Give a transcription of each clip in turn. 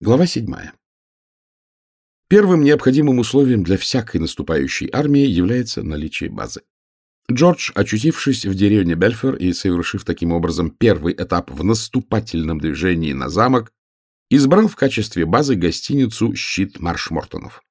Глава седьмая. Первым необходимым условием для всякой наступающей армии является наличие базы. Джордж, очутившись в деревне Бельфер и совершив таким образом первый этап в наступательном движении на замок, избрал в качестве базы гостиницу «Щит Маршмортонов».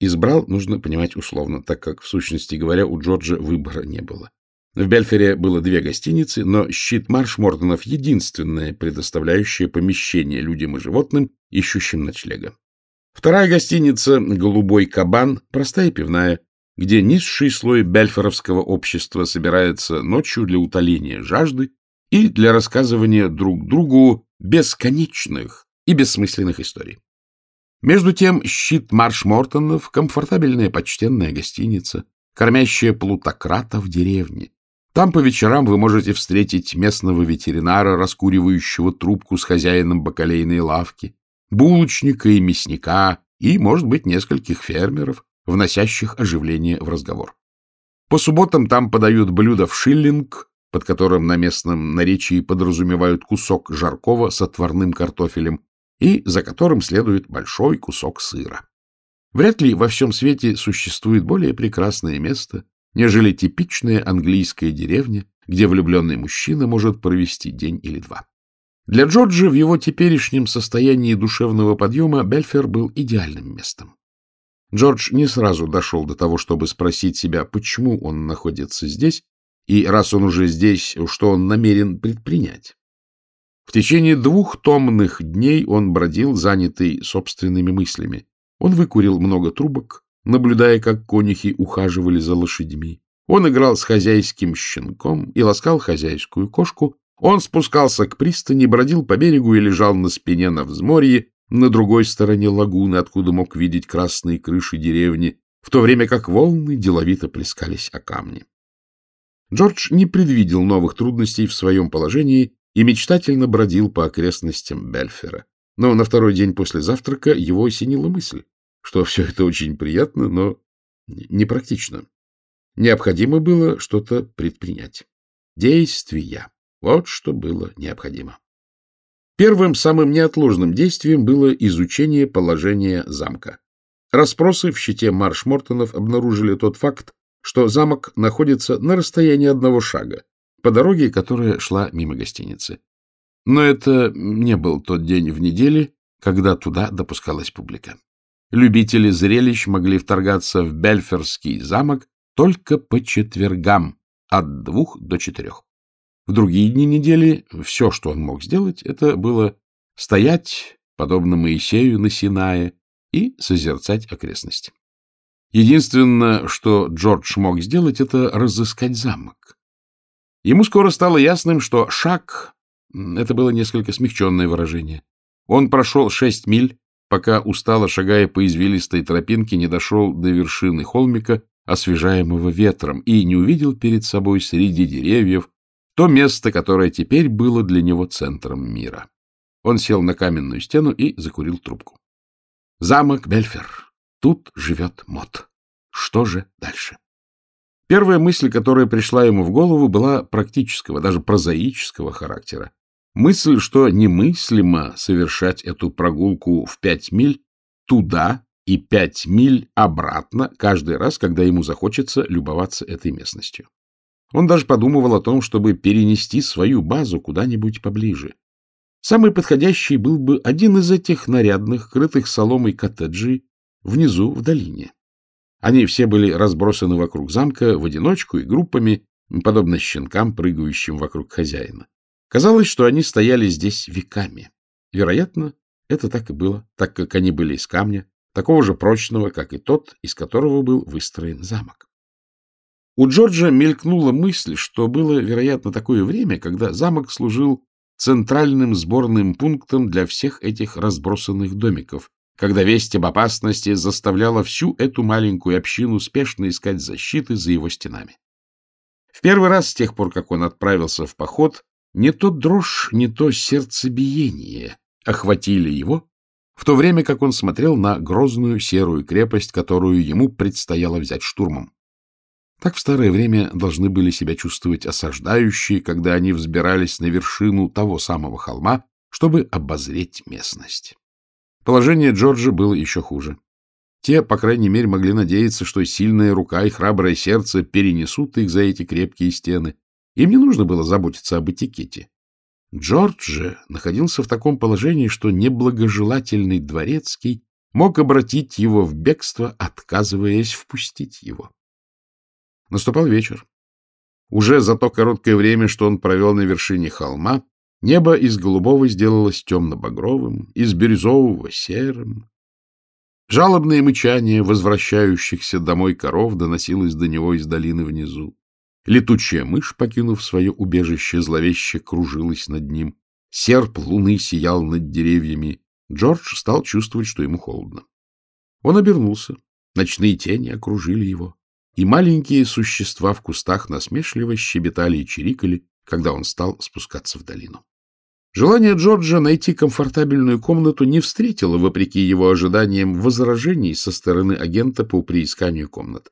Избрал, нужно понимать условно, так как, в сущности говоря, у Джорджа выбора не было. В Бельфере было две гостиницы, но щит Маршмортонов — единственное предоставляющее помещение людям и животным, ищущим ночлега. Вторая гостиница «Голубой кабан» — простая пивная, где низший слой бельфоровского общества собирается ночью для утоления жажды и для рассказывания друг другу бесконечных и бессмысленных историй. Между тем, щит Маршмортонов — комфортабельная почтенная гостиница, кормящая плутократа в деревне, там по вечерам вы можете встретить местного ветеринара, раскуривающего трубку с хозяином бакалейной лавки, булочника и мясника, и, может быть, нескольких фермеров, вносящих оживление в разговор. По субботам там подают блюдо в шиллинг, под которым на местном наречии подразумевают кусок жаркого с отварным картофелем, и за которым следует большой кусок сыра. Вряд ли во всем свете существует более прекрасное место, нежели типичная английская деревня, где влюбленный мужчина может провести день или два. Для Джорджа в его теперешнем состоянии душевного подъема Бельфер был идеальным местом. Джордж не сразу дошел до того, чтобы спросить себя, почему он находится здесь, и раз он уже здесь, что он намерен предпринять. В течение двух томных дней он бродил, занятый собственными мыслями. Он выкурил много трубок, наблюдая, как конюхи ухаживали за лошадьми. Он играл с хозяйским щенком и ласкал хозяйскую кошку. Он спускался к пристани, бродил по берегу и лежал на спине на взморье, на другой стороне лагуны, откуда мог видеть красные крыши деревни, в то время как волны деловито плескались о камни. Джордж не предвидел новых трудностей в своем положении и мечтательно бродил по окрестностям Бельфера. Но на второй день после завтрака его осенила мысль что все это очень приятно, но непрактично. Необходимо было что-то предпринять. Действия. Вот что было необходимо. Первым самым неотложным действием было изучение положения замка. Распросы в щите Марш-Мортонов обнаружили тот факт, что замок находится на расстоянии одного шага, по дороге, которая шла мимо гостиницы. Но это не был тот день в неделе, когда туда допускалась публика любители зрелищ могли вторгаться в Бельферский замок только по четвергам от двух до четырех. В другие дни недели все, что он мог сделать, это было стоять, подобно Моисею на Синае, и созерцать окрестности. Единственное, что Джордж мог сделать, это разыскать замок. Ему скоро стало ясным, что шаг — это было несколько смягченное выражение. Он прошел шесть миль, пока, устало шагая по извилистой тропинке, не дошел до вершины холмика, освежаемого ветром, и не увидел перед собой среди деревьев то место, которое теперь было для него центром мира. Он сел на каменную стену и закурил трубку. Замок Бельфер. Тут живет Мот. Что же дальше? Первая мысль, которая пришла ему в голову, была практического, даже прозаического характера. Мысль, что немыслимо совершать эту прогулку в пять миль туда и пять миль обратно каждый раз, когда ему захочется любоваться этой местностью. Он даже подумывал о том, чтобы перенести свою базу куда-нибудь поближе. Самый подходящий был бы один из этих нарядных, крытых соломой коттеджей внизу в долине. Они все были разбросаны вокруг замка в одиночку и группами, подобно щенкам, прыгающим вокруг хозяина. Казалось, что они стояли здесь веками. Вероятно, это так и было, так как они были из камня, такого же прочного, как и тот, из которого был выстроен замок. У Джорджа мелькнула мысль, что было, вероятно, такое время, когда замок служил центральным сборным пунктом для всех этих разбросанных домиков, когда весть об опасности заставляла всю эту маленькую общину спешно искать защиты за его стенами. В первый раз с тех пор, как он отправился в поход, не то дрожь, не то сердцебиение охватили его, в то время как он смотрел на грозную серую крепость, которую ему предстояло взять штурмом. Так в старое время должны были себя чувствовать осаждающие, когда они взбирались на вершину того самого холма, чтобы обозреть местность. Положение Джорджа было еще хуже. Те, по крайней мере, могли надеяться, что сильная рука и храброе сердце перенесут их за эти крепкие стены. Им не нужно было заботиться об этикете. Джордж же находился в таком положении, что неблагожелательный дворецкий мог обратить его в бегство, отказываясь впустить его. Наступал вечер. Уже за то короткое время, что он провел на вершине холма, небо из голубого сделалось темно-багровым, из бирюзового — серым. Жалобное мычание возвращающихся домой коров доносилось до него из долины внизу. Летучая мышь, покинув свое убежище, зловеще кружилась над ним. Серп луны сиял над деревьями. Джордж стал чувствовать, что ему холодно. Он обернулся. Ночные тени окружили его и маленькие существа в кустах насмешливо щебетали и чирикали, когда он стал спускаться в долину. Желание Джорджа найти комфортабельную комнату не встретило, вопреки его ожиданиям, возражений со стороны агента по приисканию комнат.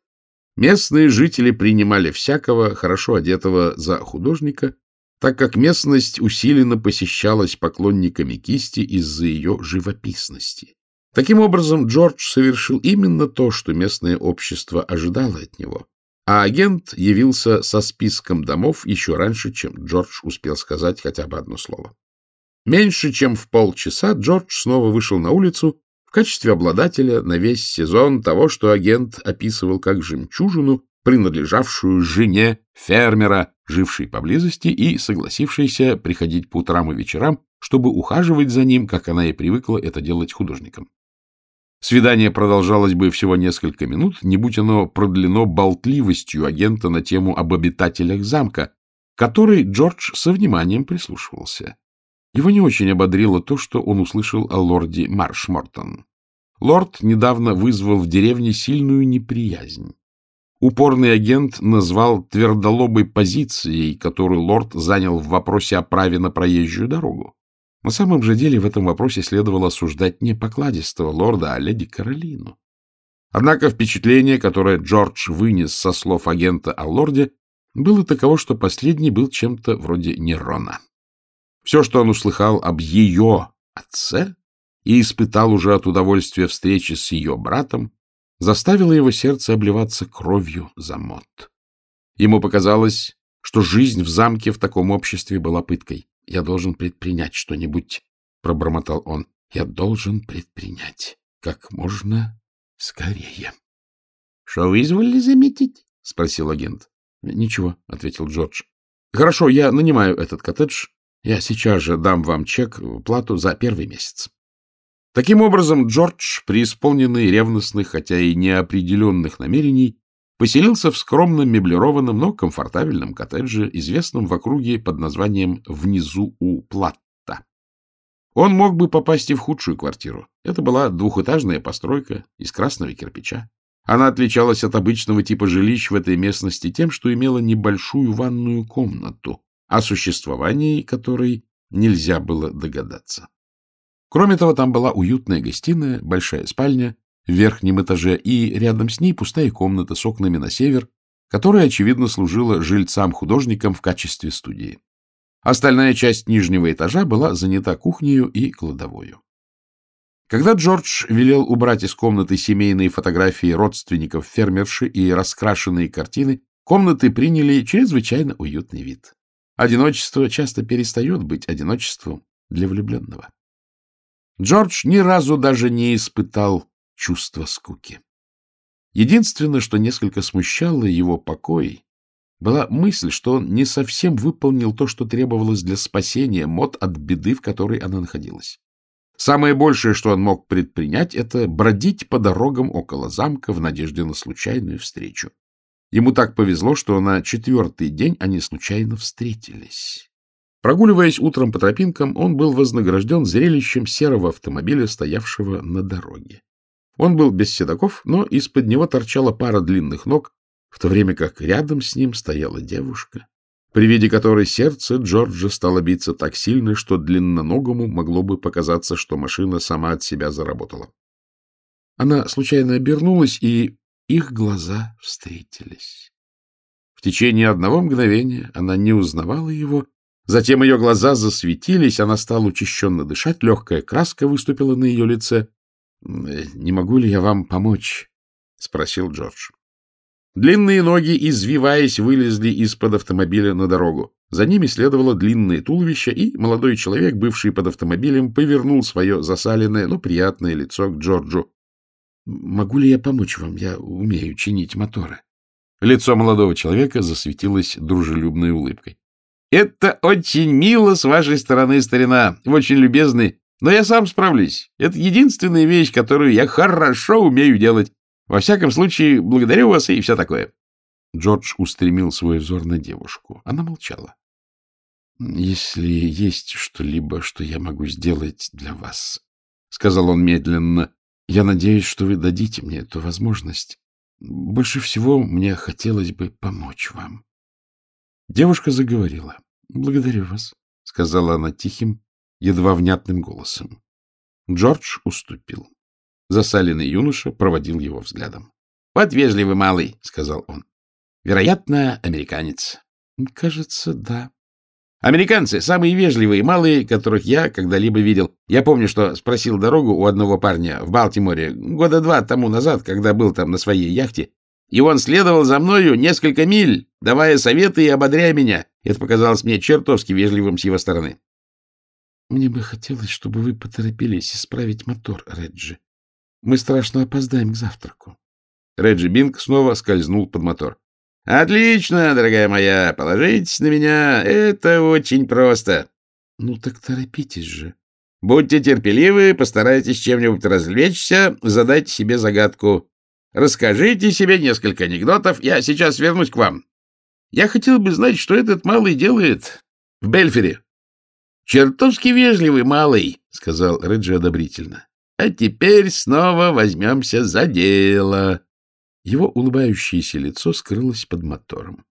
Местные жители принимали всякого, хорошо одетого за художника, так как местность усиленно посещалась поклонниками кисти из-за ее живописности. Таким образом, Джордж совершил именно то, что местное общество ожидало от него. А агент явился со списком домов еще раньше, чем Джордж успел сказать хотя бы одно слово. Меньше чем в полчаса Джордж снова вышел на улицу в качестве обладателя на весь сезон того, что агент описывал как жемчужину, принадлежавшую жене фермера, жившей поблизости и согласившейся приходить по утрам и вечерам, чтобы ухаживать за ним, как она и привыкла это делать художником. Свидание продолжалось бы всего несколько минут, не будь оно продлено болтливостью агента на тему об обитателях замка, который Джордж со вниманием прислушивался. Его не очень ободрило то, что он услышал о лорде Маршмортон. Лорд недавно вызвал в деревне сильную неприязнь. Упорный агент назвал твердолобой позицией, которую лорд занял в вопросе о праве на проезжую дорогу. На самом же деле в этом вопросе следовало осуждать не покладистого лорда, а леди Каролину. Однако впечатление, которое Джордж вынес со слов агента о лорде, было таково, что последний был чем-то вроде Нерона. Все, что он услыхал об ее отце и испытал уже от удовольствия встречи с ее братом, заставило его сердце обливаться кровью за мод. Ему показалось, что жизнь в замке в таком обществе была пыткой. Я должен предпринять что-нибудь, — пробормотал он. Я должен предпринять как можно скорее. — Что вы изволили заметить? — спросил агент. — Ничего, — ответил Джордж. — Хорошо, я нанимаю этот коттедж. Я сейчас же дам вам чек, плату за первый месяц. Таким образом, Джордж, преисполненный ревностных, хотя и неопределенных намерений, поселился в скромном меблированном, но комфортабельном коттедже, известном в округе под названием «Внизу у Платта». Он мог бы попасть и в худшую квартиру. Это была двухэтажная постройка из красного кирпича. Она отличалась от обычного типа жилищ в этой местности тем, что имела небольшую ванную комнату, о существовании которой нельзя было догадаться. Кроме того, там была уютная гостиная, большая спальня, в верхнем этаже, и рядом с ней пустая комната с окнами на север, которая, очевидно, служила жильцам-художникам в качестве студии. Остальная часть нижнего этажа была занята кухнею и кладовою. Когда Джордж велел убрать из комнаты семейные фотографии родственников фермерши и раскрашенные картины, комнаты приняли чрезвычайно уютный вид. Одиночество часто перестает быть одиночеством для влюбленного. Джордж ни разу даже не испытал чувство скуки. Единственное, что несколько смущало его покой, была мысль, что он не совсем выполнил то, что требовалось для спасения Мот от беды, в которой она находилась. Самое большее, что он мог предпринять, это бродить по дорогам около замка в надежде на случайную встречу. Ему так повезло, что на четвертый день они случайно встретились. Прогуливаясь утром по тропинкам, он был вознагражден зрелищем серого автомобиля, стоявшего на дороге. Он был без седаков, но из-под него торчала пара длинных ног, в то время как рядом с ним стояла девушка, при виде которой сердце Джорджа стало биться так сильно, что длинноногому могло бы показаться, что машина сама от себя заработала. Она случайно обернулась, и их глаза встретились. В течение одного мгновения она не узнавала его, Затем ее глаза засветились, она стала учащенно дышать, легкая краска выступила на ее лице. — Не могу ли я вам помочь? — спросил Джордж. Длинные ноги, извиваясь, вылезли из-под автомобиля на дорогу. За ними следовало длинное туловище, и молодой человек, бывший под автомобилем, повернул свое засаленное, но приятное лицо к Джорджу. — Могу ли я помочь вам? Я умею чинить моторы. Лицо молодого человека засветилось дружелюбной улыбкой. — Это очень мило с вашей стороны, старина. Вы очень любезны. Но я сам справлюсь. Это единственная вещь, которую я хорошо умею делать. Во всяком случае, благодарю вас и все такое. Джордж устремил свой взор на девушку. Она молчала. — Если есть что-либо, что я могу сделать для вас, — сказал он медленно, — я надеюсь, что вы дадите мне эту возможность. Больше всего мне хотелось бы помочь вам. Девушка заговорила. — Благодарю вас, — сказала она тихим, едва внятным голосом. Джордж уступил. Засаленный юноша проводил его взглядом. — Вот вежливый малый, — сказал он. — Вероятно, американец. — Кажется, да. Американцы — самые вежливые, малые, которых я когда-либо видел. Я помню, что спросил дорогу у одного парня в Балтиморе года два тому назад, когда был там на своей яхте, и он следовал за мною несколько миль, давая советы и ободряя меня. Это показалось мне чертовски вежливым с его стороны. — Мне бы хотелось, чтобы вы поторопились исправить мотор, Реджи. Мы страшно опоздаем к завтраку. Реджи Бинг снова скользнул под мотор. — Отлично, дорогая моя, положитесь на меня, это очень просто. — Ну так торопитесь же. — Будьте терпеливы, постарайтесь чем-нибудь развлечься, задайте себе загадку. Расскажите себе несколько анекдотов, я сейчас вернусь к вам. Я хотел бы знать, что этот малый делает в Бельфере. — Чертовски вежливый малый, — сказал Реджи одобрительно. — А теперь снова возьмемся за дело. Его улыбающееся лицо скрылось под мотором.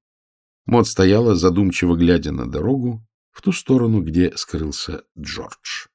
Мот стояла, задумчиво глядя на дорогу, в ту сторону, где скрылся Джордж.